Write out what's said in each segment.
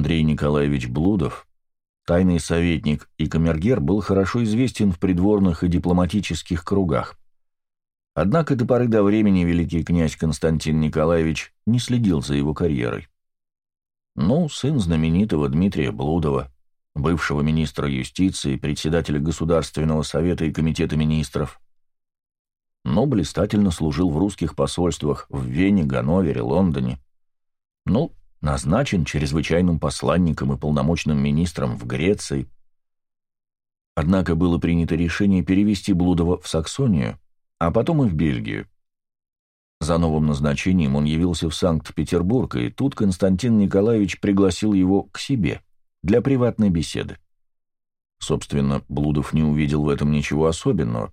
Андрей Николаевич Блудов, тайный советник и камергер, был хорошо известен в придворных и дипломатических кругах. Однако до поры до времени великий князь Константин Николаевич не следил за его карьерой. Ну, сын знаменитого Дмитрия Блудова, бывшего министра юстиции, председателя Государственного совета и комитета министров, но блистательно служил в русских посольствах в Вене, Ганновере, Лондоне. Ну, назначен чрезвычайным посланником и полномочным министром в Греции. Однако было принято решение перевести Блудова в Саксонию, а потом и в Бельгию. За новым назначением он явился в Санкт-Петербург, и тут Константин Николаевич пригласил его к себе для приватной беседы. Собственно, Блудов не увидел в этом ничего особенного.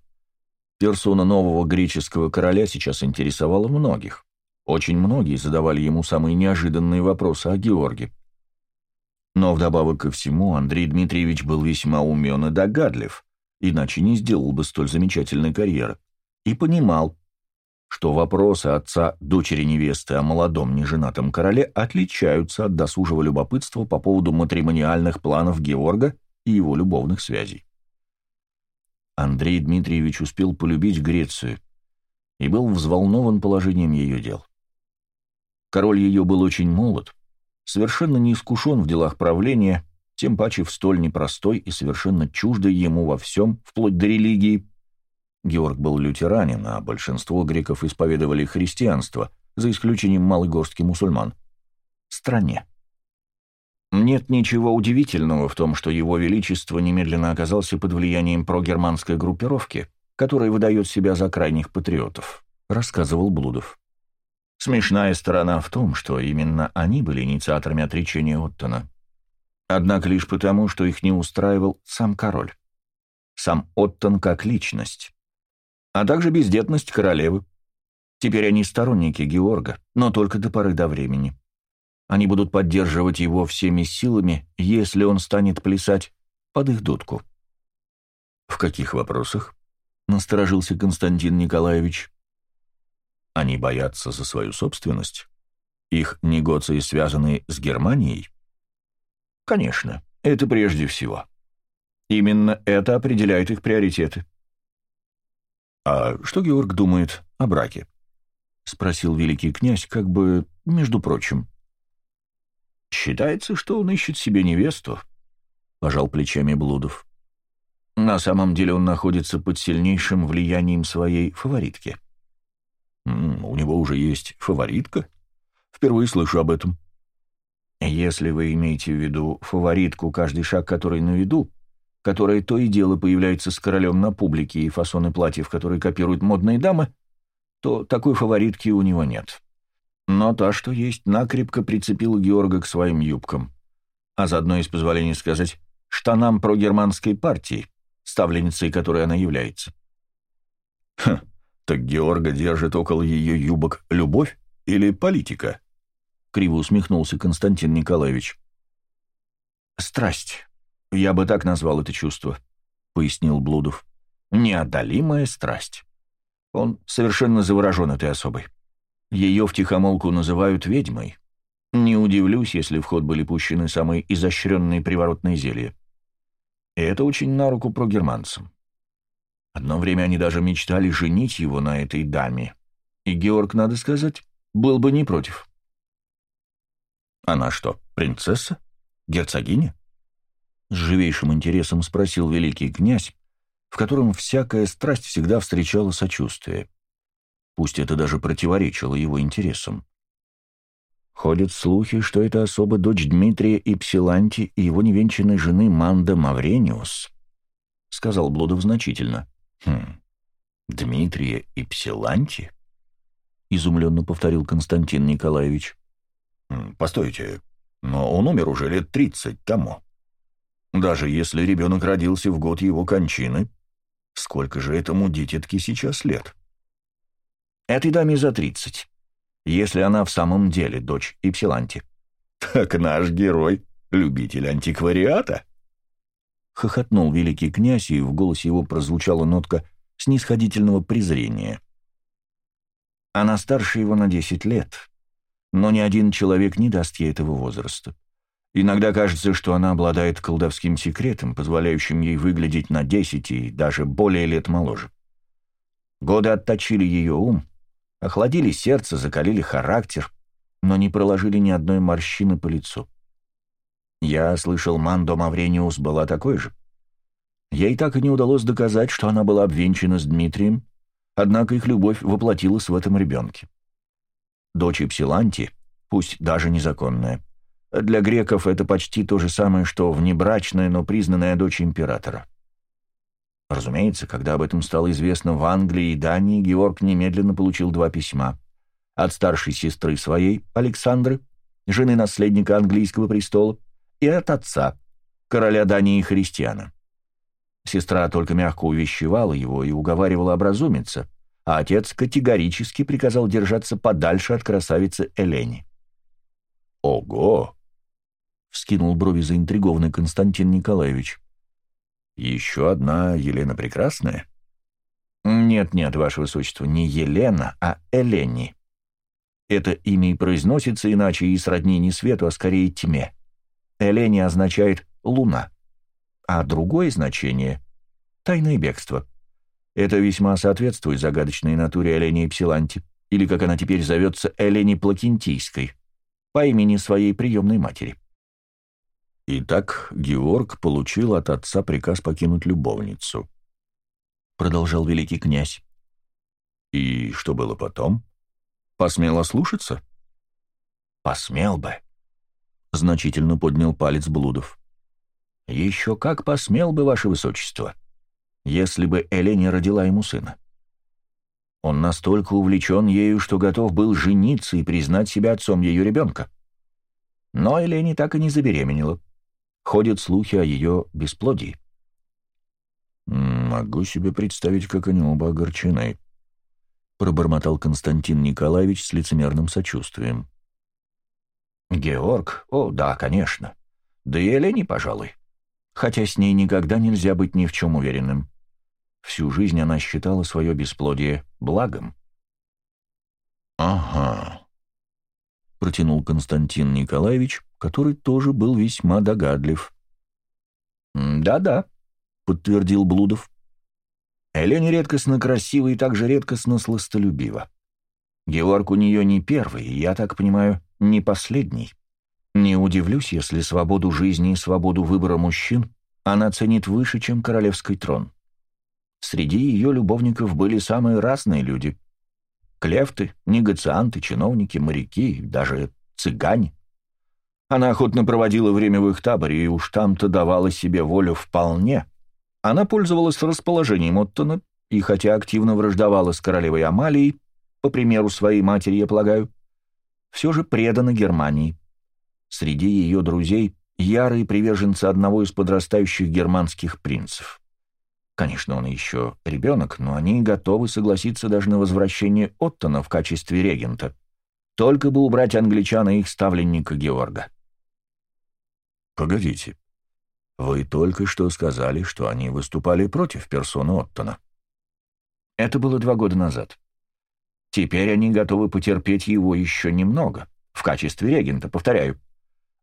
Персона нового греческого короля сейчас интересовала многих. Очень многие задавали ему самые неожиданные вопросы о Георге. Но вдобавок ко всему Андрей Дмитриевич был весьма умен и догадлив, иначе не сделал бы столь замечательной карьеры, и понимал, что вопросы отца дочери невесты о молодом неженатом короле отличаются от досужего любопытства по поводу матримониальных планов Георга и его любовных связей. Андрей Дмитриевич успел полюбить Грецию и был взволнован положением ее дел. Король ее был очень молод, совершенно не искушен в делах правления, тем паче в столь непростой и совершенно чуждой ему во всем, вплоть до религии. Георг был лютеранин, а большинство греков исповедовали христианство, за исключением малой горстки мусульман. Стране. Нет ничего удивительного в том, что его величество немедленно оказался под влиянием прогерманской группировки, которая выдает себя за крайних патриотов, рассказывал Блудов. Смешная сторона в том, что именно они были инициаторами отречения Оттона. Однако лишь потому, что их не устраивал сам король. Сам Оттон как личность. А также бездетность королевы. Теперь они сторонники Георга, но только до поры до времени. Они будут поддерживать его всеми силами, если он станет плясать под их дудку. «В каких вопросах?» — насторожился Константин Николаевич. Они боятся за свою собственность? Их негоции связаны с Германией? Конечно, это прежде всего. Именно это определяет их приоритеты. «А что Георг думает о браке?» — спросил великий князь, как бы между прочим. «Считается, что он ищет себе невесту», — пожал плечами Блудов. «На самом деле он находится под сильнейшим влиянием своей фаворитки». «У него уже есть фаворитка? Впервые слышу об этом». «Если вы имеете в виду фаворитку, каждый шаг который на виду, которая то и дело появляется с королем на публике и фасоны платьев, которые копируют модные дамы, то такой фаворитки у него нет. Но та, что есть, накрепко прицепила Георга к своим юбкам, а заодно, из позволения сказать, штанам прогерманской партии, ставленницей которой она является. «Хм, так Георга держит около ее юбок любовь или политика? Криво усмехнулся Константин Николаевич. Страсть. Я бы так назвал это чувство, пояснил Блудов. Неодолимая страсть. Он совершенно заворожен этой особой. Ее втихомолку называют ведьмой. Не удивлюсь, если в ход были пущены самые изощренные приворотные зелья. И это очень на руку прогерманцам. Одно время они даже мечтали женить его на этой даме. И Георг, надо сказать, был бы не против. «Она что, принцесса? Герцогиня?» С живейшим интересом спросил великий князь, в котором всякая страсть всегда встречала сочувствие. Пусть это даже противоречило его интересам. Ходят слухи, что это особо дочь Дмитрия Ипсиланти и его невенчанной жены Манда Маврениус, — сказал Блудов значительно. «Хм, Дмитрия и Псиланти?» — изумленно повторил Константин Николаевич. «Постойте, но он умер уже лет тридцать тому. Даже если ребенок родился в год его кончины, сколько же этому дитятке сейчас лет?» «Этой даме за тридцать, если она в самом деле дочь Ипсиланти». «Так наш герой — любитель антиквариата?» Хохотнул великий князь, и в голосе его прозвучала нотка снисходительного презрения. Она старше его на десять лет, но ни один человек не даст ей этого возраста. Иногда кажется, что она обладает колдовским секретом, позволяющим ей выглядеть на десять и даже более лет моложе. Годы отточили ее ум, охладили сердце, закалили характер, но не проложили ни одной морщины по лицу. Я слышал, Мандо Маврениус была такой же. Ей так и не удалось доказать, что она была обвенчана с Дмитрием, однако их любовь воплотилась в этом ребенке. Дочь Псиланти, пусть даже незаконная, для греков это почти то же самое, что внебрачная, но признанная дочь императора. Разумеется, когда об этом стало известно в Англии и Дании, Георг немедленно получил два письма. От старшей сестры своей, Александры, жены наследника английского престола, и от отца, короля Дании Христиана. Сестра только мягко увещевала его и уговаривала образумиться, а отец категорически приказал держаться подальше от красавицы Элени. «Ого!» — вскинул брови заинтригованный Константин Николаевич. «Еще одна Елена Прекрасная?» «Нет-нет, ваше высочество, не Елена, а Элени. Это имя и произносится иначе и сродни не свету, а скорее тьме. Элени означает «луна», а другое значение — «тайное бегство». Это весьма соответствует загадочной натуре Элении Псиланти, или, как она теперь зовется, Элени Плакентийской, по имени своей приемной матери. Итак, Георг получил от отца приказ покинуть любовницу. Продолжал великий князь. И что было потом? Посмел ослушаться? Посмел бы. Значительно поднял палец Блудов. Еще как посмел бы, ваше высочество, если бы Элене родила ему сына. Он настолько увлечен ею, что готов был жениться и признать себя отцом ее ребенка. Но Элене так и не забеременела. Ходят слухи о ее бесплодии. «Могу себе представить, как они оба огорчены», — пробормотал Константин Николаевич с лицемерным сочувствием. «Георг? О, да, конечно. Да и Элене, пожалуй. Хотя с ней никогда нельзя быть ни в чем уверенным. Всю жизнь она считала свое бесплодие благом». «Ага», — протянул Константин Николаевич, который тоже был весьма догадлив. «Да-да», — подтвердил Блудов. Элене редкостно красива и также редкостно сластолюбива. Георг у нее не первый, я так понимаю, не последний. Не удивлюсь, если свободу жизни и свободу выбора мужчин она ценит выше, чем королевский трон. Среди ее любовников были самые разные люди. Клефты, негацианты, чиновники, моряки, даже цыгане. Она охотно проводила время в их таборе, и уж там-то давала себе волю вполне. Она пользовалась расположением Оттона, и хотя активно враждовала с королевой Амалией, по примеру своей матери, я полагаю, все же предана Германии. Среди ее друзей ярые приверженцы одного из подрастающих германских принцев. Конечно, он еще ребенок, но они готовы согласиться даже на возвращение Оттона в качестве регента, только бы убрать англичан и их ставленника Георга. «Погодите. Вы только что сказали, что они выступали против персоны Оттона». Это было два года назад. Теперь они готовы потерпеть его еще немного, в качестве регента, повторяю.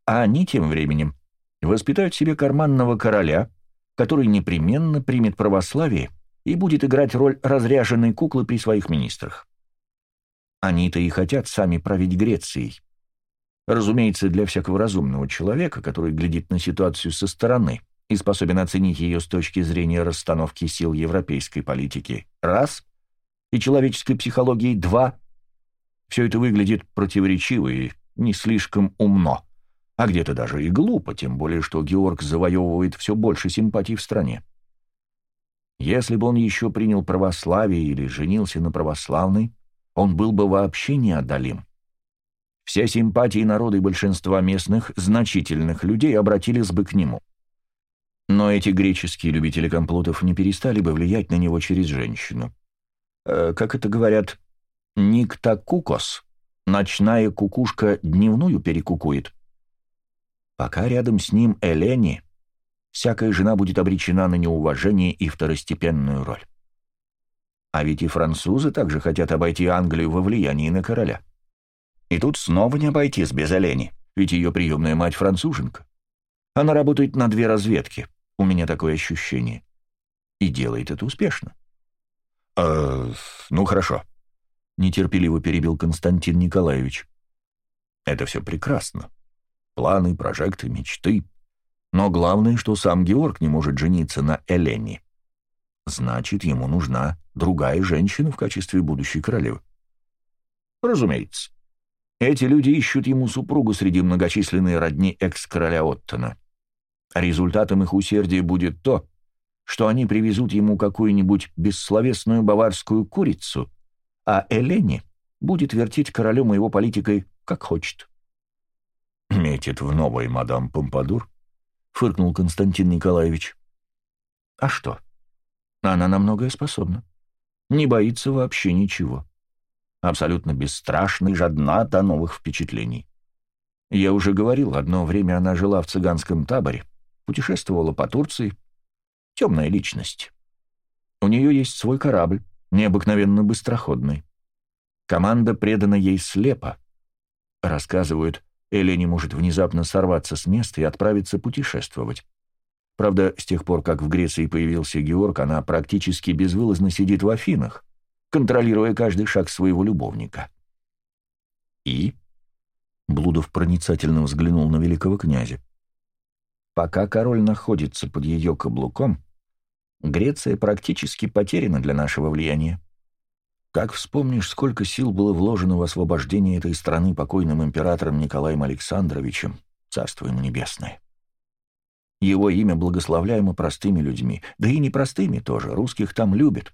А они тем временем воспитают себе карманного короля, который непременно примет православие и будет играть роль разряженной куклы при своих министрах. Они-то и хотят сами править Грецией. Разумеется, для всякого разумного человека, который глядит на ситуацию со стороны и способен оценить ее с точки зрения расстановки сил европейской политики – раз, и человеческой психологии – два, все это выглядит противоречиво и не слишком умно, а где-то даже и глупо, тем более что Георг завоевывает все больше симпатий в стране. Если бы он еще принял православие или женился на православной, он был бы вообще неодолим. Все симпатии народа и большинства местных, значительных людей обратились бы к нему. Но эти греческие любители комплотов не перестали бы влиять на него через женщину. Э, как это говорят, «никтакукос» — ночная кукушка дневную перекукует. Пока рядом с ним Элени, всякая жена будет обречена на неуважение и второстепенную роль. А ведь и французы также хотят обойти Англию во влиянии на короля. И тут снова не обойтись без олени. ведь ее приемная мать француженка. Она работает на две разведки, у меня такое ощущение. И делает это успешно. «Э, ну хорошо», — нетерпеливо перебил Константин Николаевич. «Это все прекрасно. Планы, прожекты, мечты. Но главное, что сам Георг не может жениться на Элене. Значит, ему нужна другая женщина в качестве будущей королевы. Разумеется. Эти люди ищут ему супругу среди многочисленной родни экс-короля Оттона. Результатом их усердия будет то, что они привезут ему какую-нибудь бессловесную баварскую курицу, а Элене будет вертеть королем и его политикой как хочет. «Метит в новой мадам Помпадур?» — фыркнул Константин Николаевич. «А что? Она на многое способна. Не боится вообще ничего. Абсолютно бесстрашна и жадна до новых впечатлений. Я уже говорил, одно время она жила в цыганском таборе, путешествовала по Турции. Темная личность. У нее есть свой корабль, необыкновенно быстроходный. Команда предана ей слепо. Рассказывают, Элени может внезапно сорваться с места и отправиться путешествовать. Правда, с тех пор, как в Греции появился Георг, она практически безвылазно сидит в Афинах, контролируя каждый шаг своего любовника. И? Блудов проницательно взглянул на великого князя. Пока король находится под ее каблуком, Греция практически потеряна для нашего влияния. Как вспомнишь, сколько сил было вложено в освобождение этой страны покойным императором Николаем Александровичем, царство ему небесное. Его имя благословляемо простыми людьми, да и непростыми тоже, русских там любят.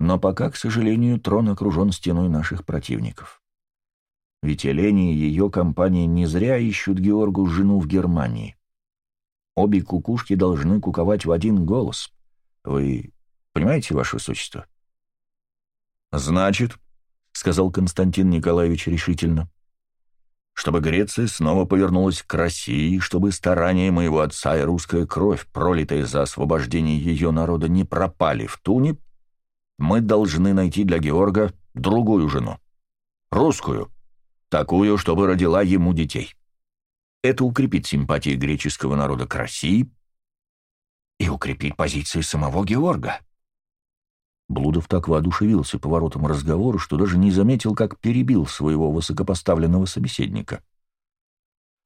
Но пока, к сожалению, трон окружен стеной наших противников. Ведь Елене и ее компания не зря ищут Георгу жену в Германии. Обе кукушки должны куковать в один голос. Вы понимаете, ваше высочество? «Значит», — сказал Константин Николаевич решительно, чтобы Греция снова повернулась к России, чтобы старания моего отца и русская кровь, пролитая за освобождение ее народа, не пропали в туне, мы должны найти для Георга другую жену. Русскую. Такую, чтобы родила ему детей. Это укрепит симпатии греческого народа к России и укрепит позиции самого Георга. Блудов так воодушевился поворотом разговора, что даже не заметил, как перебил своего высокопоставленного собеседника.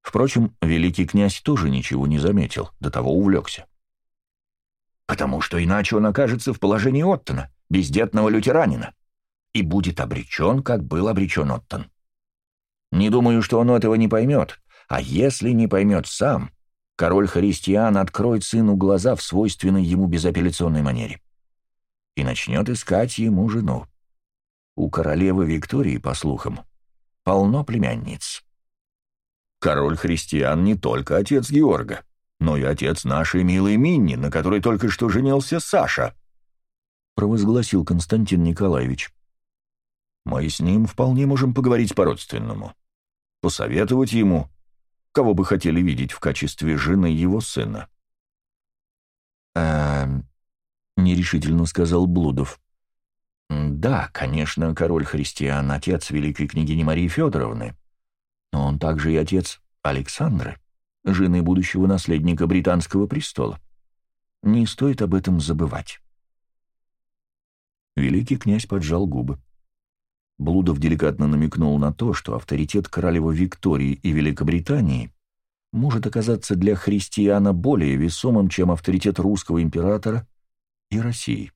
Впрочем, великий князь тоже ничего не заметил, до того увлекся. «Потому что иначе он окажется в положении Оттона, бездетного лютеранина, и будет обречен, как был обречен Оттон. Не думаю, что он этого не поймет, а если не поймет сам, король христиан откроет сыну глаза в свойственной ему безапелляционной манере и начнет искать ему жену. У королевы Виктории, по слухам, полно племянниц. Король христиан не только отец Георга, но и отец нашей милой Минни, на которой только что женился Саша, провозгласил Константин Николаевич. Мы с ним вполне можем поговорить по-родственному. Посоветовать ему, кого бы хотели видеть в качестве жены его сына. «Эм, — нерешительно сказал Блудов. «Да, конечно, король христиан, отец великой княгини Марии Федоровны, но он также и отец Александры, жены будущего наследника британского престола. Не стоит об этом забывать». Великий князь поджал губы. Блудов деликатно намекнул на то, что авторитет королевы Виктории и Великобритании может оказаться для христиана более весомым, чем авторитет русского императора и России.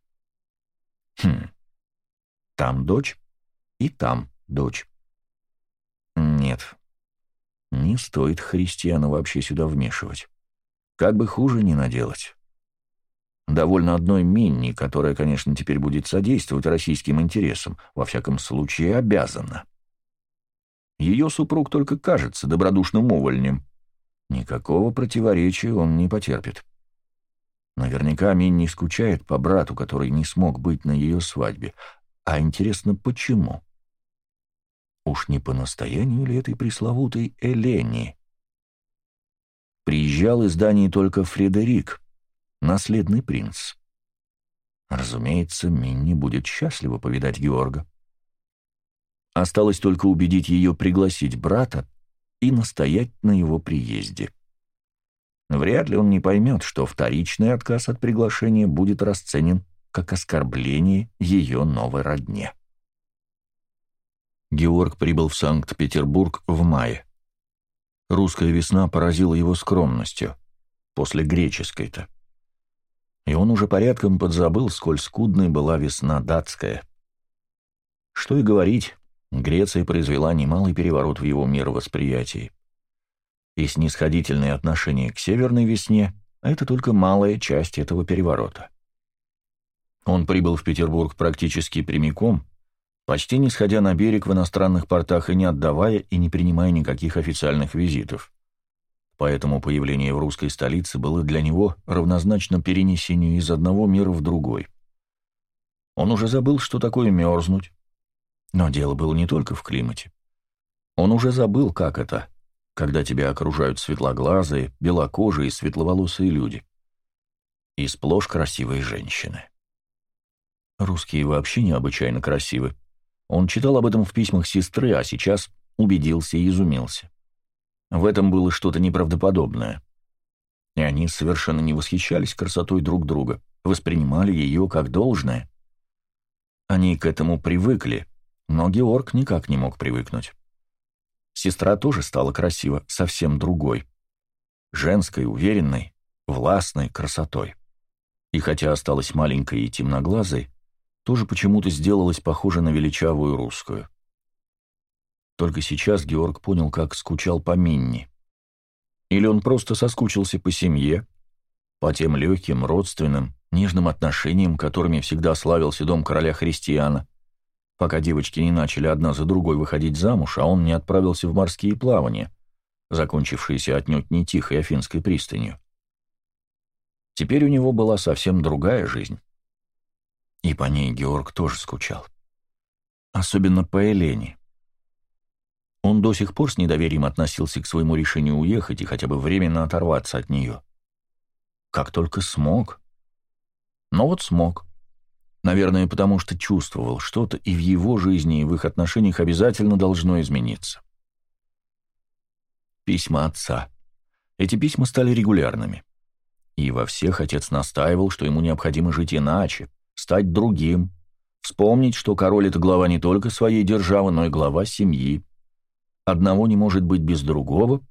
Хм. Там дочь и там дочь. Нет. Не стоит христиана вообще сюда вмешивать. Как бы хуже не наделать. Довольно одной Минни, которая, конечно, теперь будет содействовать российским интересам, во всяком случае обязана. Ее супруг только кажется добродушным увольнем. Никакого противоречия он не потерпит. Наверняка Минни скучает по брату, который не смог быть на ее свадьбе. А интересно, почему? Уж не по настоянию ли этой пресловутой Элени? Приезжал из Дании только Фредерик, наследный принц. Разумеется, Минни будет счастлива повидать Георга. Осталось только убедить ее пригласить брата и настоять на его приезде. Вряд ли он не поймет, что вторичный отказ от приглашения будет расценен как оскорбление ее новой родне. Георг прибыл в Санкт-Петербург в мае. Русская весна поразила его скромностью, после греческой-то. И он уже порядком подзабыл, сколь скудной была весна датская. Что и говорить, Греция произвела немалый переворот в его мировосприятии. И снисходительное отношение к северной весне — это только малая часть этого переворота. Он прибыл в Петербург практически прямиком, почти не сходя на берег в иностранных портах и не отдавая и не принимая никаких официальных визитов. Поэтому появление в русской столице было для него равнозначно перенесению из одного мира в другой. Он уже забыл, что такое мерзнуть, но дело было не только в климате. Он уже забыл, как это, когда тебя окружают светлоглазые, белокожие светловолосые люди. И сплошь красивые женщины. Русские вообще необычайно красивы. Он читал об этом в письмах сестры, а сейчас убедился и изумился. В этом было что-то неправдоподобное. И они совершенно не восхищались красотой друг друга, воспринимали ее как должное. Они к этому привыкли, но Георг никак не мог привыкнуть. Сестра тоже стала красива, совсем другой. Женской, уверенной, властной красотой. И хотя осталась маленькой и темноглазой, тоже почему-то сделалась похожа на величавую русскую. Только сейчас Георг понял, как скучал по Минни. Или он просто соскучился по семье, по тем легким, родственным, нежным отношениям, которыми всегда славился дом короля Христиана, пока девочки не начали одна за другой выходить замуж, а он не отправился в морские плавания, закончившиеся отнюдь не тихой Афинской пристанью. Теперь у него была совсем другая жизнь. И по ней Георг тоже скучал. Особенно по Елене. Он до сих пор с недоверием относился к своему решению уехать и хотя бы временно оторваться от нее. Как только смог. Но вот смог. Наверное, потому что чувствовал, что-то и в его жизни, и в их отношениях обязательно должно измениться. Письма отца. Эти письма стали регулярными. И во всех отец настаивал, что ему необходимо жить иначе, стать другим, вспомнить, что король — это глава не только своей державы, но и глава семьи. Одного не может быть без другого.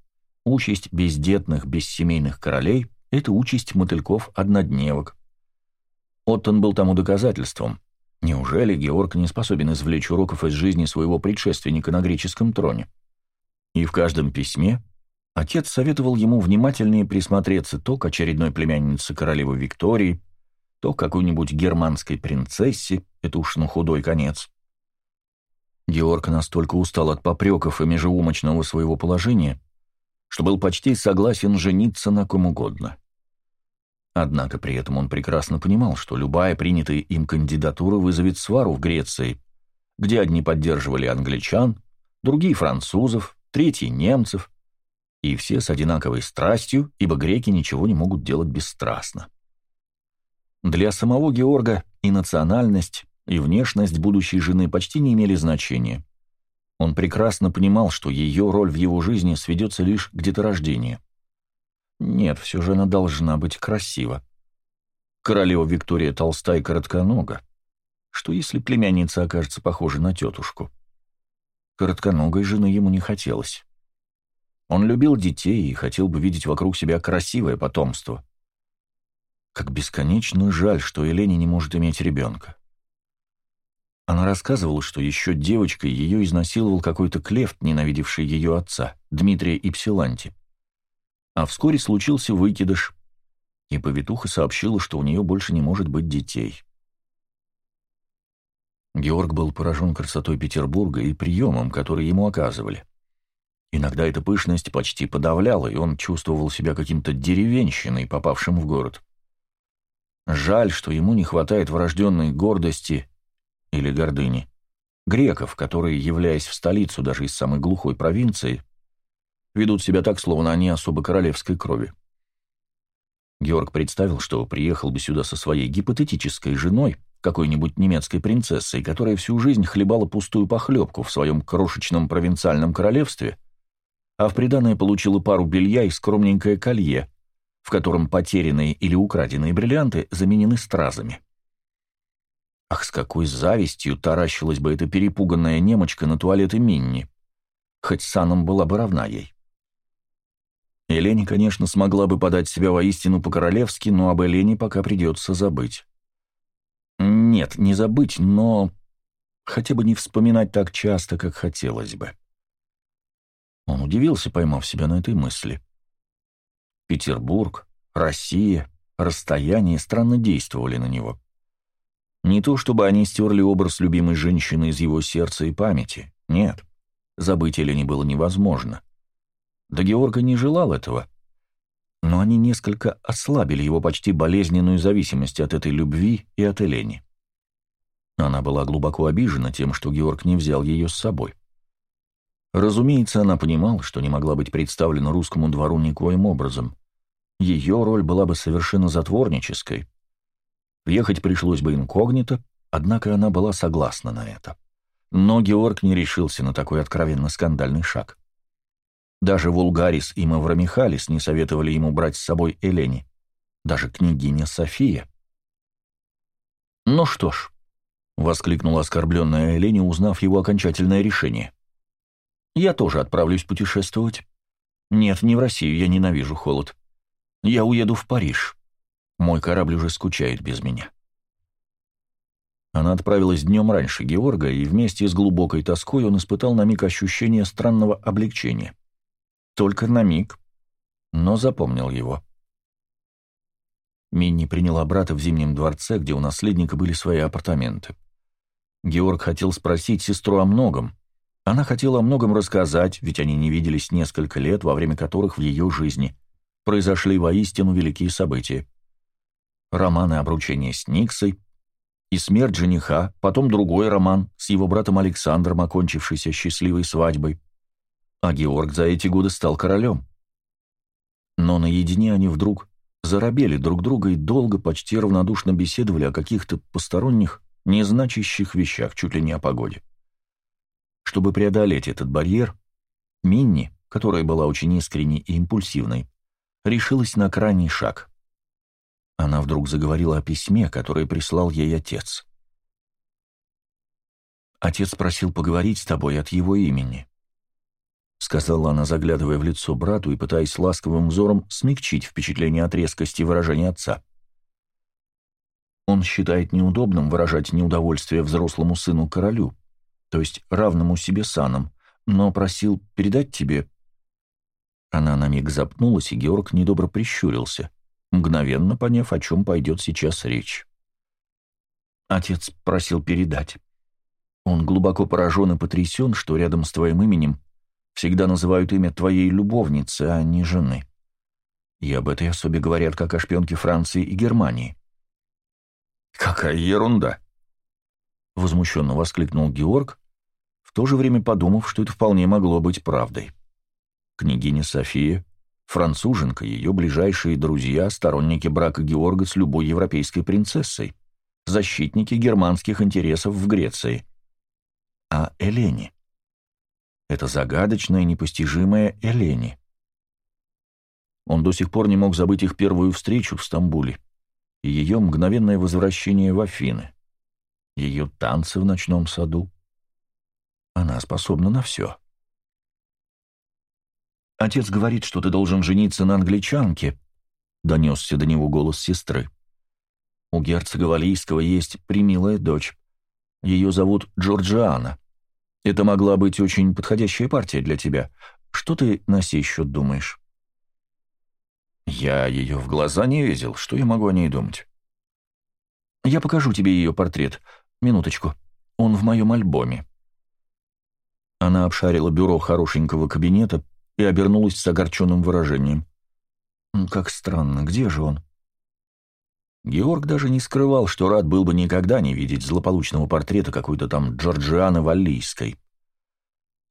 Участь бездетных, бессемейных королей — это участь мотыльков-однодневок. Оттон был тому доказательством. Неужели Георг не способен извлечь уроков из жизни своего предшественника на греческом троне? И в каждом письме отец советовал ему внимательнее присмотреться то к очередной племяннице королевы Виктории, то к какой-нибудь германской принцессе, это уж на худой конец. Георг настолько устал от попреков и межеумочного своего положения, что был почти согласен жениться на ком угодно. Однако при этом он прекрасно понимал, что любая принятая им кандидатура вызовет свару в Греции, где одни поддерживали англичан, другие — французов, третьи — немцев, и все с одинаковой страстью, ибо греки ничего не могут делать бесстрастно. Для самого Георга и национальность, и внешность будущей жены почти не имели значения. Он прекрасно понимал, что ее роль в его жизни сведется лишь к деторождению. Нет, все же она должна быть красива. Королева Виктория толстая и коротконога. Что если племянница окажется похожа на тетушку? Коротконогой жены ему не хотелось. Он любил детей и хотел бы видеть вокруг себя красивое потомство. Как бесконечно жаль, что Елене не может иметь ребенка. Она рассказывала, что еще девочкой ее изнасиловал какой-то клефт, ненавидевший ее отца, Дмитрия Ипсиланти. А вскоре случился выкидыш, и повитуха сообщила, что у нее больше не может быть детей. Георг был поражен красотой Петербурга и приемом, который ему оказывали. Иногда эта пышность почти подавляла, и он чувствовал себя каким-то деревенщиной, попавшим в город. Жаль, что ему не хватает врожденной гордости или гордыни. Греков, которые, являясь в столицу даже из самой глухой провинции, ведут себя так, словно они особо королевской крови. Георг представил, что приехал бы сюда со своей гипотетической женой, какой-нибудь немецкой принцессой, которая всю жизнь хлебала пустую похлебку в своем крошечном провинциальном королевстве, а в приданое получила пару белья и скромненькое колье, в котором потерянные или украденные бриллианты заменены стразами. Ах, с какой завистью таращилась бы эта перепуганная немочка на туалеты Минни, хоть саном была бы равна ей. Елене, конечно, смогла бы подать себя воистину по-королевски, но об Елене пока придется забыть. Нет, не забыть, но хотя бы не вспоминать так часто, как хотелось бы. Он удивился, поймав себя на этой мысли. Петербург, Россия, расстояние странно действовали на него. Не то чтобы они стерли образ любимой женщины из его сердца и памяти, нет, забыть Елене было невозможно. Да Георга не желал этого. Но они несколько ослабили его почти болезненную зависимость от этой любви и от Элени. Она была глубоко обижена тем, что Георг не взял ее с собой. Разумеется, она понимала, что не могла быть представлена русскому двору никоим образом. Ее роль была бы совершенно затворнической. Ехать пришлось бы инкогнито, однако она была согласна на это. Но Георг не решился на такой откровенно скандальный шаг. Даже Вулгарис и Мавромихалис не советовали ему брать с собой Элени. Даже княгиня София. «Ну что ж», — воскликнула оскорбленная Элени, узнав его окончательное решение. «Я тоже отправлюсь путешествовать. Нет, не в Россию, я ненавижу холод. Я уеду в Париж. Мой корабль уже скучает без меня». Она отправилась днем раньше Георга, и вместе с глубокой тоской он испытал на миг ощущение странного облегчения. Только на миг, но запомнил его. Минни приняла брата в Зимнем дворце, где у наследника были свои апартаменты. Георг хотел спросить сестру о многом. Она хотела о многом рассказать, ведь они не виделись несколько лет, во время которых в ее жизни произошли воистину великие события. Романы обручения с Никсой и смерть жениха, потом другой роман с его братом Александром, окончившийся счастливой свадьбой а Георг за эти годы стал королем. Но наедине они вдруг заробели друг друга и долго, почти равнодушно беседовали о каких-то посторонних, незначащих вещах, чуть ли не о погоде. Чтобы преодолеть этот барьер, Минни, которая была очень искренней и импульсивной, решилась на крайний шаг. Она вдруг заговорила о письме, которое прислал ей отец. «Отец просил поговорить с тобой от его имени. — сказала она, заглядывая в лицо брату и пытаясь ласковым взором смягчить впечатление от резкости выражения отца. Он считает неудобным выражать неудовольствие взрослому сыну-королю, то есть равному себе санам, но просил передать тебе... Она на миг запнулась, и Георг недобро прищурился, мгновенно поняв, о чем пойдет сейчас речь. Отец просил передать. Он глубоко поражен и потрясен, что рядом с твоим именем всегда называют имя твоей любовницы, а не жены. И об этой особе говорят как о шпионке Франции и Германии. «Какая ерунда!» — возмущенно воскликнул Георг, в то же время подумав, что это вполне могло быть правдой. Княгиня София, француженка, ее ближайшие друзья, сторонники брака Георга с любой европейской принцессой, защитники германских интересов в Греции. А Элене? Это загадочная, непостижимая Элени. Он до сих пор не мог забыть их первую встречу в Стамбуле и ее мгновенное возвращение в Афины, ее танцы в ночном саду. Она способна на все. «Отец говорит, что ты должен жениться на англичанке», — донесся до него голос сестры. «У герцога Валийского есть примилая дочь. Ее зовут Джорджиана. Это могла быть очень подходящая партия для тебя. Что ты на сей счет думаешь?» «Я ее в глаза не видел. Что я могу о ней думать?» «Я покажу тебе ее портрет. Минуточку. Он в моем альбоме». Она обшарила бюро хорошенького кабинета и обернулась с огорченным выражением. «Как странно. Где же он?» Георг даже не скрывал, что рад был бы никогда не видеть злополучного портрета какой-то там Джорджианы Валлийской.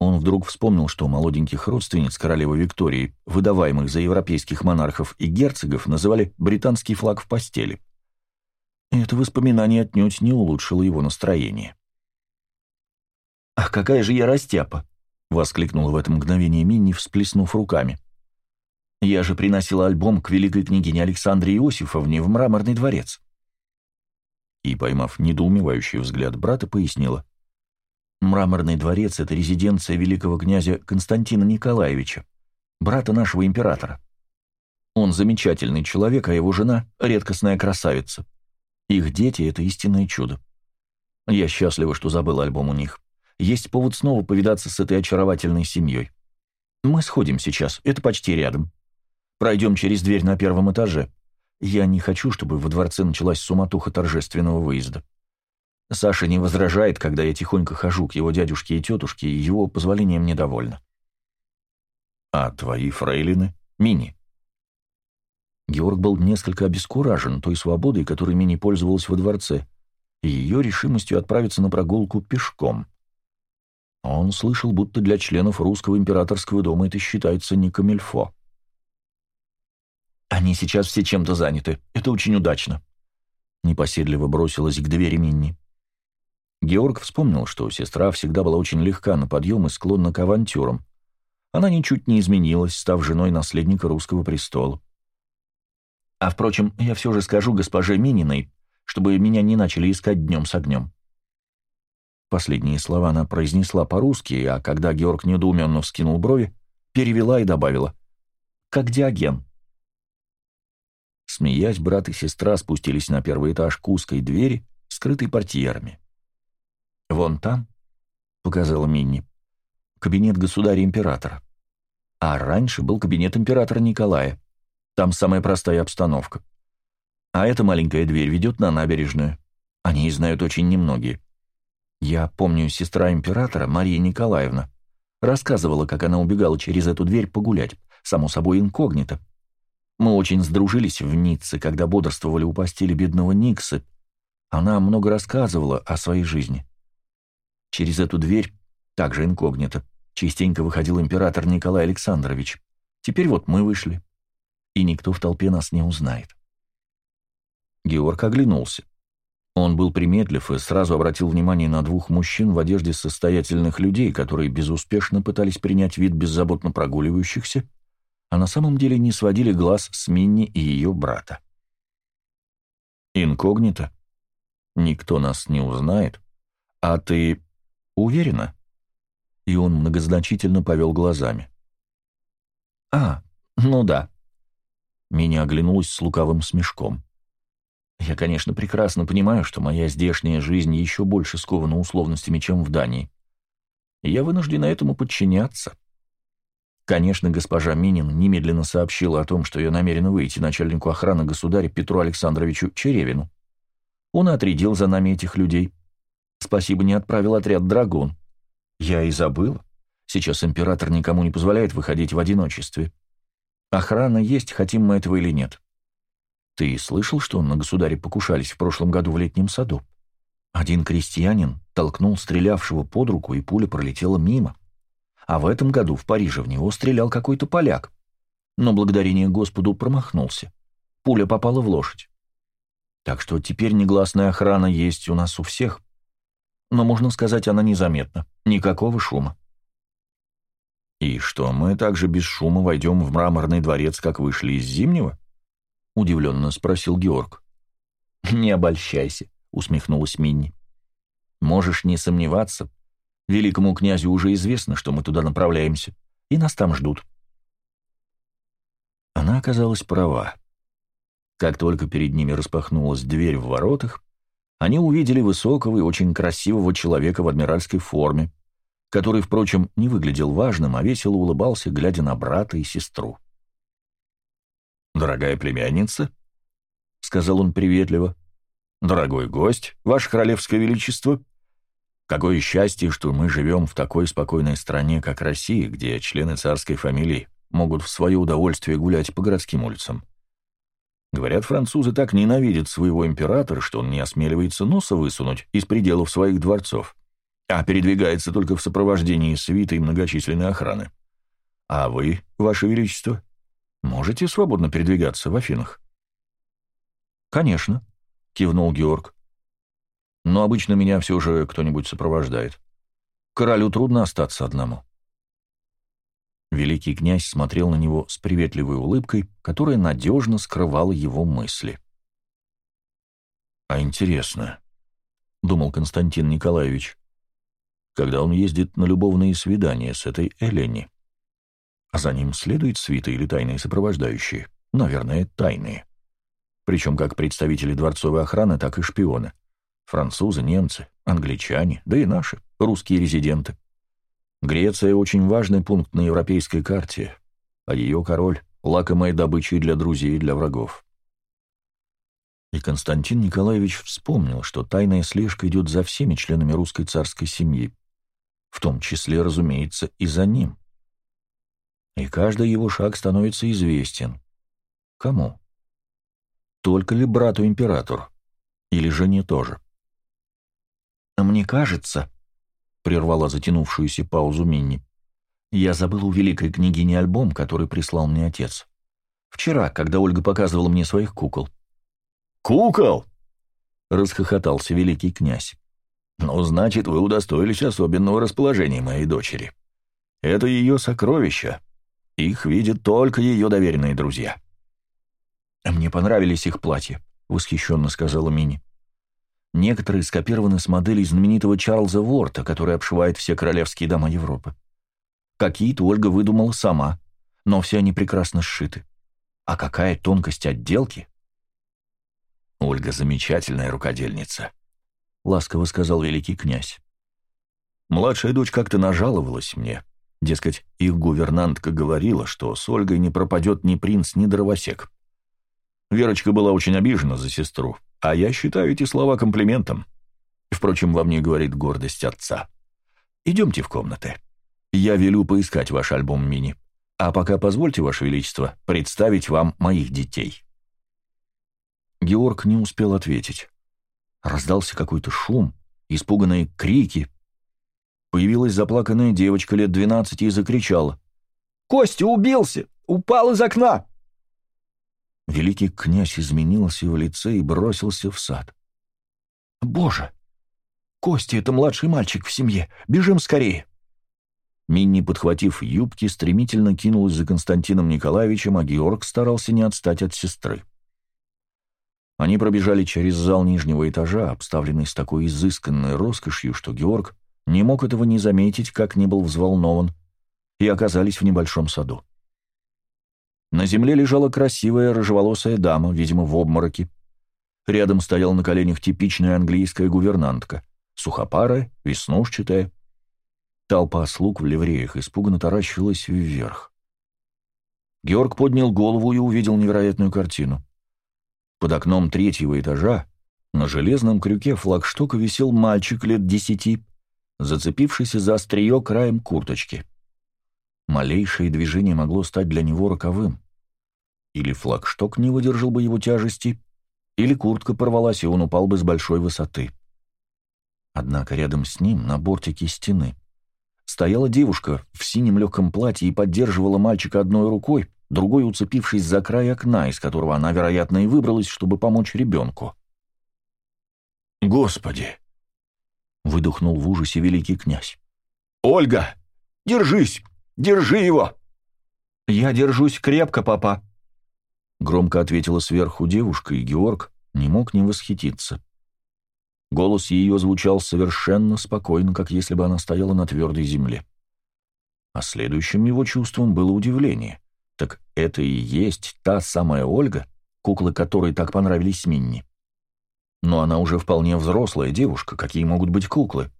Он вдруг вспомнил, что молоденьких родственниц королевы Виктории, выдаваемых за европейских монархов и герцогов, называли британский флаг в постели. И это воспоминание отнюдь не улучшило его настроение. «Ах, какая же я растяпа!» — воскликнула в это мгновение Минни, всплеснув руками. «Я же приносила альбом к великой княгине Александре Иосифовне в мраморный дворец». И, поймав недоумевающий взгляд брата, пояснила. «Мраморный дворец — это резиденция великого князя Константина Николаевича, брата нашего императора. Он замечательный человек, а его жена — редкостная красавица. Их дети — это истинное чудо. Я счастлива, что забыл альбом у них. Есть повод снова повидаться с этой очаровательной семьей. Мы сходим сейчас, это почти рядом. Пройдем через дверь на первом этаже. Я не хочу, чтобы во дворце началась суматоха торжественного выезда. Саша не возражает, когда я тихонько хожу к его дядюшке и тетушке, и его позволением недовольна. «А твои фрейлины? Мини?» Георг был несколько обескуражен той свободой, которой Мини пользовалась во дворце, и ее решимостью отправиться на прогулку пешком. Он слышал, будто для членов русского императорского дома это считается не камельфо. «Они сейчас все чем-то заняты. Это очень удачно», — непоседливо бросилась к двери Минни. Георг вспомнил, что сестра всегда была очень легка на подъем и склонна к авантюрам. Она ничуть не изменилась, став женой наследника русского престола. А, впрочем, я все же скажу госпоже Мининой, чтобы меня не начали искать днем с огнем. Последние слова она произнесла по-русски, а когда Георг недоуменно вскинул брови, перевела и добавила «Как Диоген». Смеясь, брат и сестра спустились на первый этаж к узкой двери, скрытой портьерами. «Вон там», — показала Минни, — «кабинет государя-императора. А раньше был кабинет императора Николая. Там самая простая обстановка. А эта маленькая дверь ведет на набережную. О ней знают очень немногие. Я помню, сестра императора, Мария Николаевна, рассказывала, как она убегала через эту дверь погулять, само собой инкогнито. Мы очень сдружились в Ницце, когда бодрствовали у постели бедного Никса. Она много рассказывала о своей жизни. Через эту дверь, также инкогнито, частенько выходил император Николай Александрович. Теперь вот мы вышли и никто в толпе нас не узнает. Георг оглянулся. Он был приметлив и сразу обратил внимание на двух мужчин в одежде состоятельных людей, которые безуспешно пытались принять вид беззаботно прогуливающихся, а на самом деле не сводили глаз с Минни и ее брата. «Инкогнито? Никто нас не узнает? А ты уверена?» И он многозначительно повел глазами. «А, ну да», меня оглянулась с лукавым смешком. Я, конечно, прекрасно понимаю, что моя здешняя жизнь еще больше скована условностями, чем в Дании. И я вынуждена этому подчиняться. Конечно, госпожа Минин немедленно сообщила о том, что я намерена выйти начальнику охраны государя Петру Александровичу Черевину. Он отрядил за нами этих людей. Спасибо, не отправил отряд «Драгун». Я и забыла. Сейчас император никому не позволяет выходить в одиночестве. Охрана есть, хотим мы этого или нет. Ты слышал, что на государе покушались в прошлом году в летнем саду? Один крестьянин толкнул стрелявшего под руку, и пуля пролетела мимо. А в этом году в Париже в него стрелял какой-то поляк. Но благодарение Господу промахнулся. Пуля попала в лошадь. Так что теперь негласная охрана есть у нас у всех. Но, можно сказать, она незаметна. Никакого шума. «И что, мы также без шума войдем в мраморный дворец, как вышли из Зимнего?» — удивленно спросил Георг. «Не обольщайся», — усмехнулась Минни. «Можешь не сомневаться. Великому князю уже известно, что мы туда направляемся, и нас там ждут». Она оказалась права. Как только перед ними распахнулась дверь в воротах, они увидели высокого и очень красивого человека в адмиральской форме, который, впрочем, не выглядел важным, а весело улыбался, глядя на брата и сестру. «Дорогая племянница», — сказал он приветливо, — «дорогой гость, ваше королевское величество, какое счастье, что мы живем в такой спокойной стране, как Россия, где члены царской фамилии могут в свое удовольствие гулять по городским улицам. Говорят, французы так ненавидят своего императора, что он не осмеливается носа высунуть из пределов своих дворцов а передвигается только в сопровождении свиты и многочисленной охраны. А вы, ваше величество, можете свободно передвигаться в Афинах? Конечно, кивнул Георг. Но обычно меня все же кто-нибудь сопровождает. Королю трудно остаться одному. Великий князь смотрел на него с приветливой улыбкой, которая надежно скрывала его мысли. «А интересно», — думал Константин Николаевич, когда он ездит на любовные свидания с этой Элени. А за ним следует свита или тайные сопровождающие? Наверное, тайные. Причем как представители дворцовой охраны, так и шпионы. Французы, немцы, англичане, да и наши, русские резиденты. Греция – очень важный пункт на европейской карте, а ее король – лакомая добыча для друзей и для врагов. И Константин Николаевич вспомнил, что тайная слежка идет за всеми членами русской царской семьи, в том числе, разумеется, и за ним. И каждый его шаг становится известен. Кому? Только ли брату-императору? Или жене тоже? «Мне кажется», — прервала затянувшуюся паузу Минни, «я забыл у великой княгини альбом, который прислал мне отец. Вчера, когда Ольга показывала мне своих кукол». «Кукол?» — расхохотался великий князь. «Ну, значит, вы удостоились особенного расположения моей дочери. Это ее сокровища. Их видят только ее доверенные друзья». «Мне понравились их платья», — восхищенно сказала Мини. Некоторые скопированы с моделей знаменитого Чарльза Ворта, который обшивает все королевские дома Европы. Какие-то Ольга выдумала сама, но все они прекрасно сшиты. А какая тонкость отделки! Ольга замечательная рукодельница, — ласково сказал великий князь. Младшая дочь как-то нажаловалась мне. Дескать, их гувернантка говорила, что с Ольгой не пропадет ни принц, ни дровосек. Верочка была очень обижена за сестру, а я считаю эти слова комплиментом. Впрочем, во мне говорит гордость отца. Идемте в комнаты. Я велю поискать ваш альбом мини. А пока позвольте, Ваше Величество, представить вам моих детей». Георг не успел ответить. Раздался какой-то шум, испуганные крики. Появилась заплаканная девочка лет двенадцати и закричала. «Костя убился! Упал из окна!» Великий князь изменился в лице и бросился в сад. «Боже! Костя — это младший мальчик в семье! Бежим скорее!» Минни, подхватив юбки, стремительно кинулась за Константином Николаевичем, а Георг старался не отстать от сестры. Они пробежали через зал нижнего этажа, обставленный с такой изысканной роскошью, что Георг не мог этого не заметить, как не был взволнован, и оказались в небольшом саду. На земле лежала красивая рыжеволосая дама, видимо, в обмороке. Рядом стояла на коленях типичная английская гувернантка, сухопарая, веснушчатая. Толпа слуг в ливреях испуганно таращилась вверх. Георг поднял голову и увидел невероятную картину. Под окном третьего этажа на железном крюке флагштока висел мальчик лет десяти, зацепившийся за острие краем курточки. Малейшее движение могло стать для него роковым. Или флагшток не выдержал бы его тяжести, или куртка порвалась, и он упал бы с большой высоты. Однако рядом с ним, на бортике стены, стояла девушка в синем легком платье и поддерживала мальчика одной рукой, другой уцепившись за край окна, из которого она, вероятно, и выбралась, чтобы помочь ребенку. «Господи!» — выдохнул в ужасе великий князь. «Ольга, держись! Держи его!» «Я держусь крепко, папа», — громко ответила сверху девушка, и Георг не мог не восхититься. Голос ее звучал совершенно спокойно, как если бы она стояла на твердой земле. А следующим его чувством было удивление. Так это и есть та самая Ольга, куклы которой так понравились Минни. Но она уже вполне взрослая девушка, какие могут быть куклы.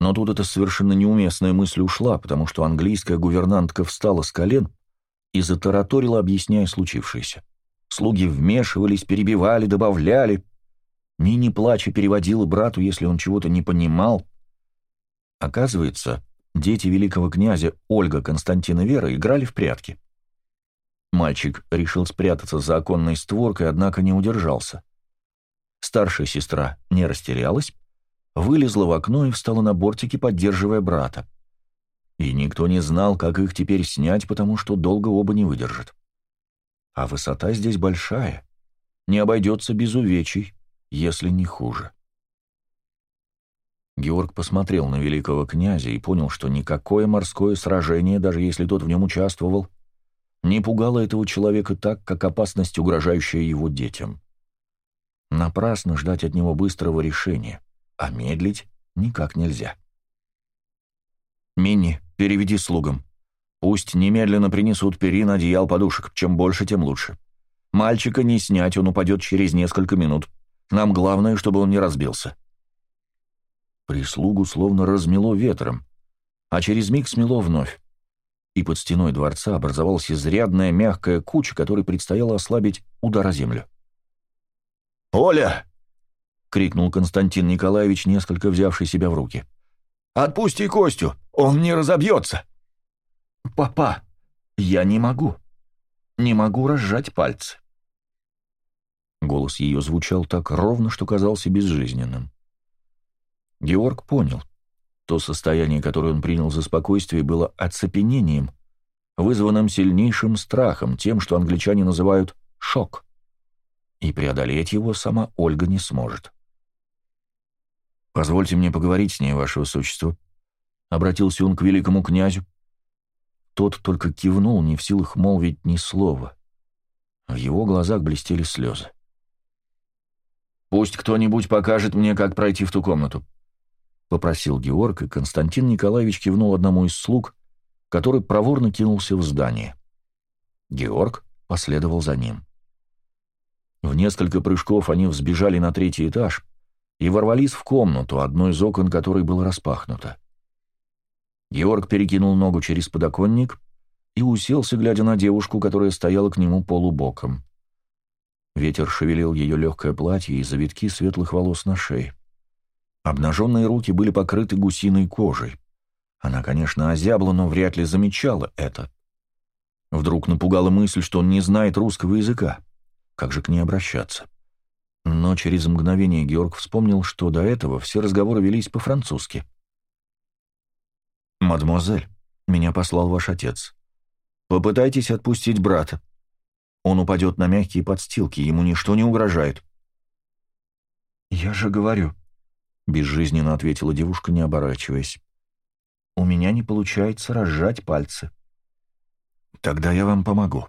Но тут эта совершенно неуместная мысль ушла, потому что английская гувернантка встала с колен и затараторила, объясняя случившееся. Слуги вмешивались, перебивали, добавляли. Мини плача переводила брату, если он чего-то не понимал. Оказывается, дети великого князя Ольга, Константина Вера играли в прятки. Мальчик решил спрятаться за оконной створкой, однако не удержался. Старшая сестра не растерялась, вылезла в окно и встала на бортике, поддерживая брата. И никто не знал, как их теперь снять, потому что долго оба не выдержат. А высота здесь большая, не обойдется без увечий, если не хуже. Георг посмотрел на великого князя и понял, что никакое морское сражение, даже если тот в нем участвовал, не пугало этого человека так, как опасность, угрожающая его детям. Напрасно ждать от него быстрого решения, а медлить никак нельзя. «Минни, переведи слугам. Пусть немедленно принесут перин, одеял, подушек. Чем больше, тем лучше. Мальчика не снять, он упадет через несколько минут. Нам главное, чтобы он не разбился». Прислугу словно размело ветром, а через миг смело вновь. И под стеной дворца образовалась изрядная мягкая куча, которой предстояло ослабить удар о землю. «Оля!» — крикнул Константин Николаевич, несколько взявший себя в руки. «Отпусти Костю, он не разобьется!» «Папа, я не могу. Не могу разжать пальцы». Голос ее звучал так ровно, что казался безжизненным. Георг понял. То состояние, которое он принял за спокойствие, было оцепенением, вызванным сильнейшим страхом, тем, что англичане называют «шок». И преодолеть его сама Ольга не сможет. «Позвольте мне поговорить с ней, ваше высочество», — обратился он к великому князю. Тот только кивнул, не в силах молвить ни слова. В его глазах блестели слезы. «Пусть кто-нибудь покажет мне, как пройти в ту комнату», — попросил Георг, и Константин Николаевич кивнул одному из слуг, который проворно кинулся в здание. Георг последовал за ним. В несколько прыжков они взбежали на третий этаж и ворвались в комнату, одно из окон которой было распахнуто. Георг перекинул ногу через подоконник и уселся, глядя на девушку, которая стояла к нему полубоком. Ветер шевелил ее легкое платье и завитки светлых волос на шее. Обнаженные руки были покрыты гусиной кожей. Она, конечно, озябла, но вряд ли замечала это. Вдруг напугала мысль, что он не знает русского языка. Как же к ней обращаться? Но через мгновение Георг вспомнил, что до этого все разговоры велись по-французски. «Мадемуазель, меня послал ваш отец. Попытайтесь отпустить брата. Он упадет на мягкие подстилки, ему ничто не угрожает». «Я же говорю», Безжизненно ответила девушка, не оборачиваясь. «У меня не получается разжать пальцы». «Тогда я вам помогу».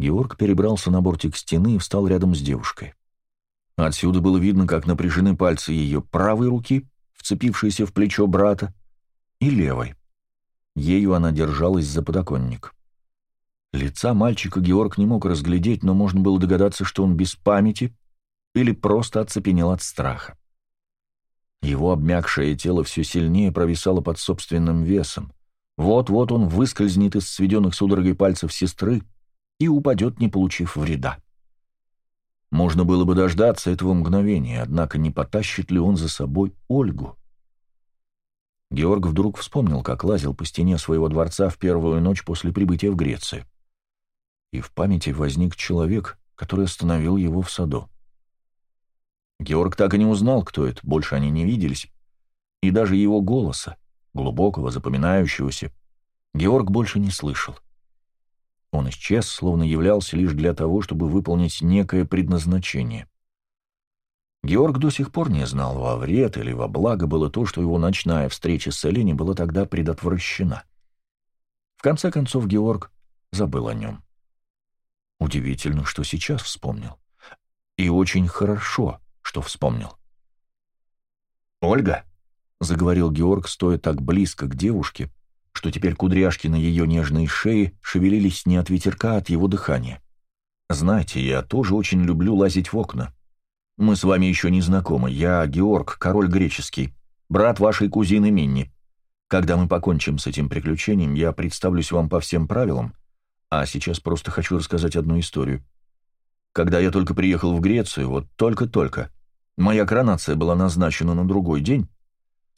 Георг перебрался на бортик стены и встал рядом с девушкой. Отсюда было видно, как напряжены пальцы ее правой руки, вцепившиеся в плечо брата, и левой. Ею она держалась за подоконник. Лица мальчика Георг не мог разглядеть, но можно было догадаться, что он без памяти или просто оцепенел от страха. Его обмякшее тело все сильнее провисало под собственным весом. Вот-вот он выскользнет из сведенных судорогой пальцев сестры и упадет, не получив вреда. Можно было бы дождаться этого мгновения, однако не потащит ли он за собой Ольгу? Георг вдруг вспомнил, как лазил по стене своего дворца в первую ночь после прибытия в Грецию. И в памяти возник человек, который остановил его в саду. Георг так и не узнал, кто это, больше они не виделись. И даже его голоса, глубокого, запоминающегося, Георг больше не слышал. Он исчез, словно являлся лишь для того, чтобы выполнить некое предназначение. Георг до сих пор не знал, во вред или во благо было то, что его ночная встреча с Элени была тогда предотвращена. В конце концов, Георг забыл о нем. Удивительно, что сейчас вспомнил. И очень хорошо, что вспомнил. «Ольга», — заговорил Георг, стоя так близко к девушке, что теперь кудряшки на ее нежной шее шевелились не от ветерка, а от его дыхания. «Знаете, я тоже очень люблю лазить в окна. Мы с вами еще не знакомы. Я Георг, король греческий, брат вашей кузины Минни. Когда мы покончим с этим приключением, я представлюсь вам по всем правилам, а сейчас просто хочу рассказать одну историю. Когда я только приехал в Грецию, вот только-только, моя коронация была назначена на другой день,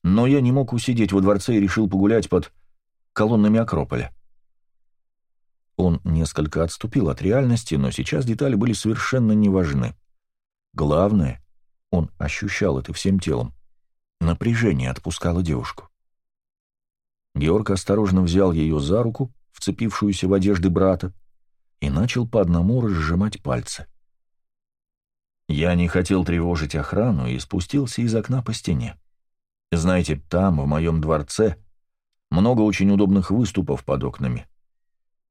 но я не мог усидеть во дворце и решил погулять под колоннами Акрополя. Он несколько отступил от реальности, но сейчас детали были совершенно не важны. Главное, он ощущал это всем телом. Напряжение отпускало девушку. Георг осторожно взял ее за руку, вцепившуюся в одежды брата, и начал по одному разжимать пальцы. Я не хотел тревожить охрану и спустился из окна по стене. Знаете, там, в моем дворце, много очень удобных выступов под окнами.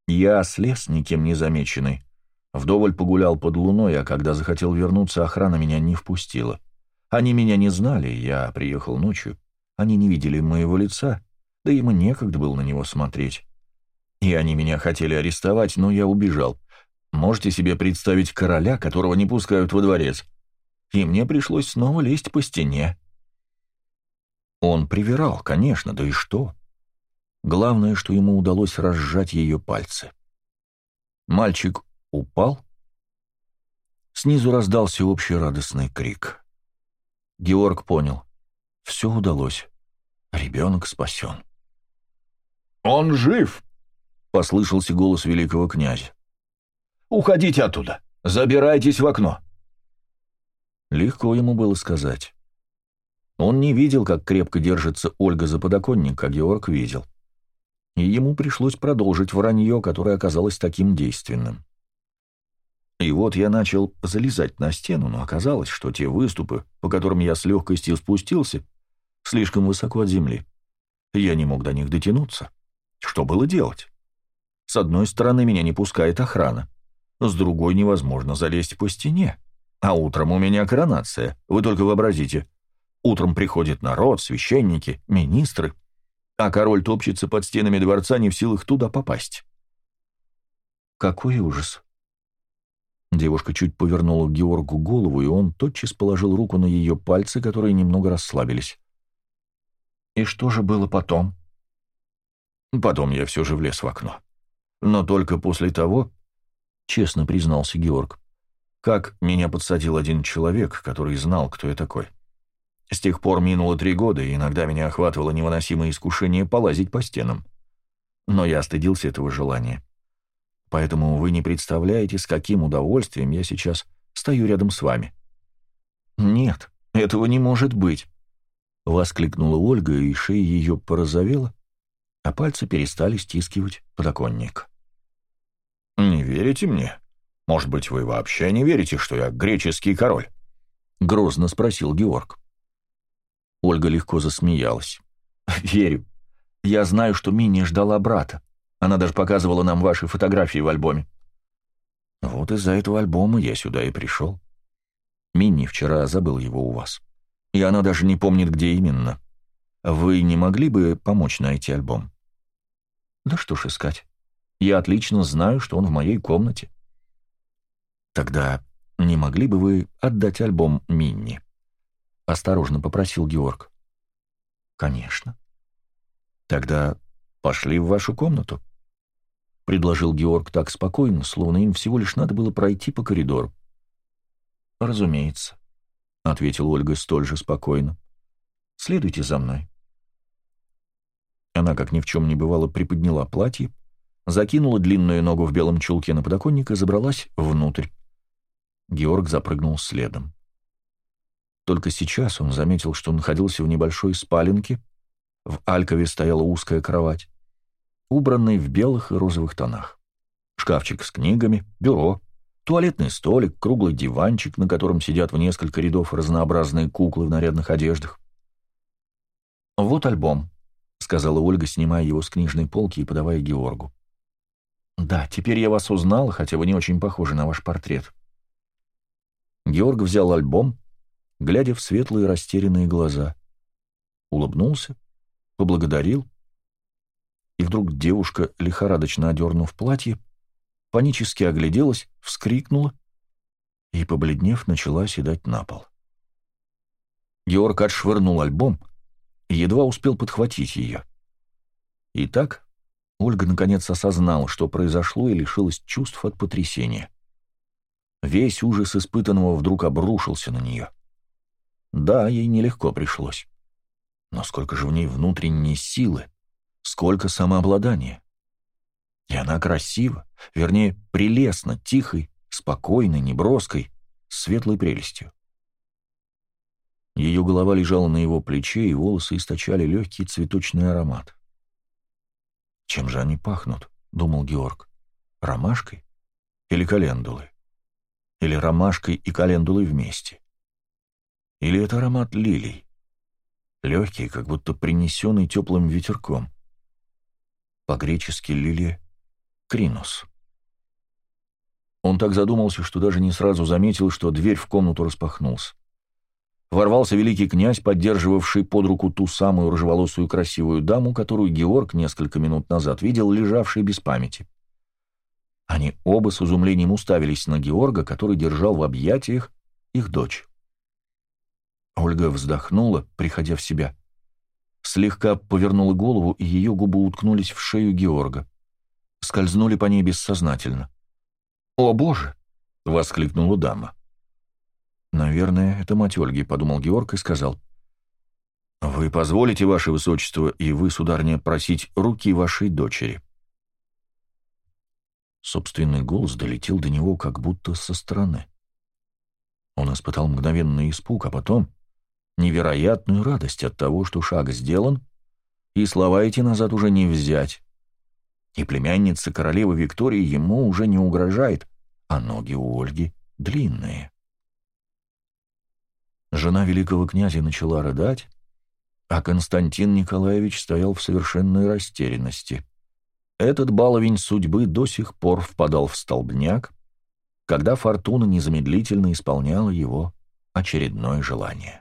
Я слез, никем не замеченный, вдоволь погулял под луной, а когда захотел вернуться, охрана меня не впустила. Они меня не знали, я приехал ночью. Они не видели моего лица, да им и некогда было на него смотреть. И они меня хотели арестовать, но я убежал. Можете себе представить короля, которого не пускают во дворец? И мне пришлось снова лезть по стене. Он привирал, конечно, да и что? Главное, что ему удалось разжать ее пальцы. Мальчик упал. Снизу раздался общий радостный крик. Георг понял. Все удалось. Ребенок спасен. «Он жив!» — послышался голос великого князя. «Уходите оттуда! Забирайтесь в окно!» Легко ему было сказать. Он не видел, как крепко держится Ольга за подоконник, а Георг видел. И ему пришлось продолжить вранье, которое оказалось таким действенным. И вот я начал залезать на стену, но оказалось, что те выступы, по которым я с легкостью спустился, слишком высоко от земли. Я не мог до них дотянуться. Что было делать? С одной стороны, меня не пускает охрана, с другой невозможно залезть по стене. А утром у меня коронация, вы только вообразите. Утром приходит народ, священники, министры, а король топчется под стенами дворца, не в силах туда попасть. Какой ужас! Девушка чуть повернула Георгу голову, и он тотчас положил руку на ее пальцы, которые немного расслабились. «И что же было потом?» «Потом я все же влез в окно. Но только после того, — честно признался Георг, — как меня подсадил один человек, который знал, кто я такой. С тех пор минуло три года, и иногда меня охватывало невыносимое искушение полазить по стенам. Но я стыдился этого желания. Поэтому вы не представляете, с каким удовольствием я сейчас стою рядом с вами». «Нет, этого не может быть», — воскликнула Ольга, и шея ее порозовела, а пальцы перестали стискивать подоконник. «Не верите мне? Может быть, вы вообще не верите, что я греческий король?» — грозно спросил Георг. Ольга легко засмеялась. «Верю. Я знаю, что Мини ждала брата. Она даже показывала нам ваши фотографии в альбоме. Вот из-за этого альбома я сюда и пришел. Минни вчера забыл его у вас. И она даже не помнит, где именно. Вы не могли бы помочь найти альбом? Да что ж искать. Я отлично знаю, что он в моей комнате. Тогда не могли бы вы отдать альбом Минни? Осторожно попросил Георг. Конечно. Тогда пошли в вашу комнату. — предложил Георг так спокойно, словно им всего лишь надо было пройти по коридору. «Разумеется», — ответила Ольга столь же спокойно. «Следуйте за мной». Она, как ни в чем не бывало, приподняла платье, закинула длинную ногу в белом чулке на подоконник и забралась внутрь. Георг запрыгнул следом. Только сейчас он заметил, что находился в небольшой спаленке, в Алькове стояла узкая кровать убранный в белых и розовых тонах. Шкафчик с книгами, бюро, туалетный столик, круглый диванчик, на котором сидят в несколько рядов разнообразные куклы в нарядных одеждах. «Вот альбом», — сказала Ольга, снимая его с книжной полки и подавая Георгу. «Да, теперь я вас узнала, хотя вы не очень похожи на ваш портрет». Георг взял альбом, глядя в светлые растерянные глаза. Улыбнулся, поблагодарил и вдруг девушка, лихорадочно одернув платье, панически огляделась, вскрикнула и, побледнев, начала седать на пол. Георг отшвырнул альбом и едва успел подхватить ее. Итак, Ольга наконец осознала, что произошло, и лишилась чувств от потрясения. Весь ужас испытанного вдруг обрушился на нее. Да, ей нелегко пришлось. Но сколько же в ней внутренней силы, сколько самообладания. И она красива, вернее, прелестно, тихой, спокойной, неброской, светлой прелестью. Ее голова лежала на его плече, и волосы источали легкий цветочный аромат. «Чем же они пахнут?» — думал Георг. «Ромашкой? Или календулой? Или ромашкой и календулой вместе? Или это аромат лилий?» легкий, как будто принесенный теплым ветерком. По-гречески лилия кринус. Он так задумался, что даже не сразу заметил, что дверь в комнату распахнулась. Ворвался великий князь, поддерживавший под руку ту самую рыжеволосую красивую даму, которую Георг несколько минут назад видел, лежавшей без памяти. Они оба с изумлением уставились на Георга, который держал в объятиях их дочь. Ольга вздохнула, приходя в себя. Слегка повернула голову, и ее губы уткнулись в шею Георга. Скользнули по ней бессознательно. «О, Боже!» — воскликнула дама. «Наверное, это мать Ольги», — подумал Георг и сказал. «Вы позволите, ваше высочество, и вы, сударыня, просить руки вашей дочери?» Собственный голос долетел до него как будто со стороны. Он испытал мгновенный испуг, а потом невероятную радость от того, что шаг сделан, и слова эти назад уже не взять. И племянница королевы Виктории ему уже не угрожает, а ноги у Ольги длинные. Жена великого князя начала рыдать, а Константин Николаевич стоял в совершенной растерянности. Этот баловень судьбы до сих пор впадал в столбняк, когда фортуна незамедлительно исполняла его очередное желание.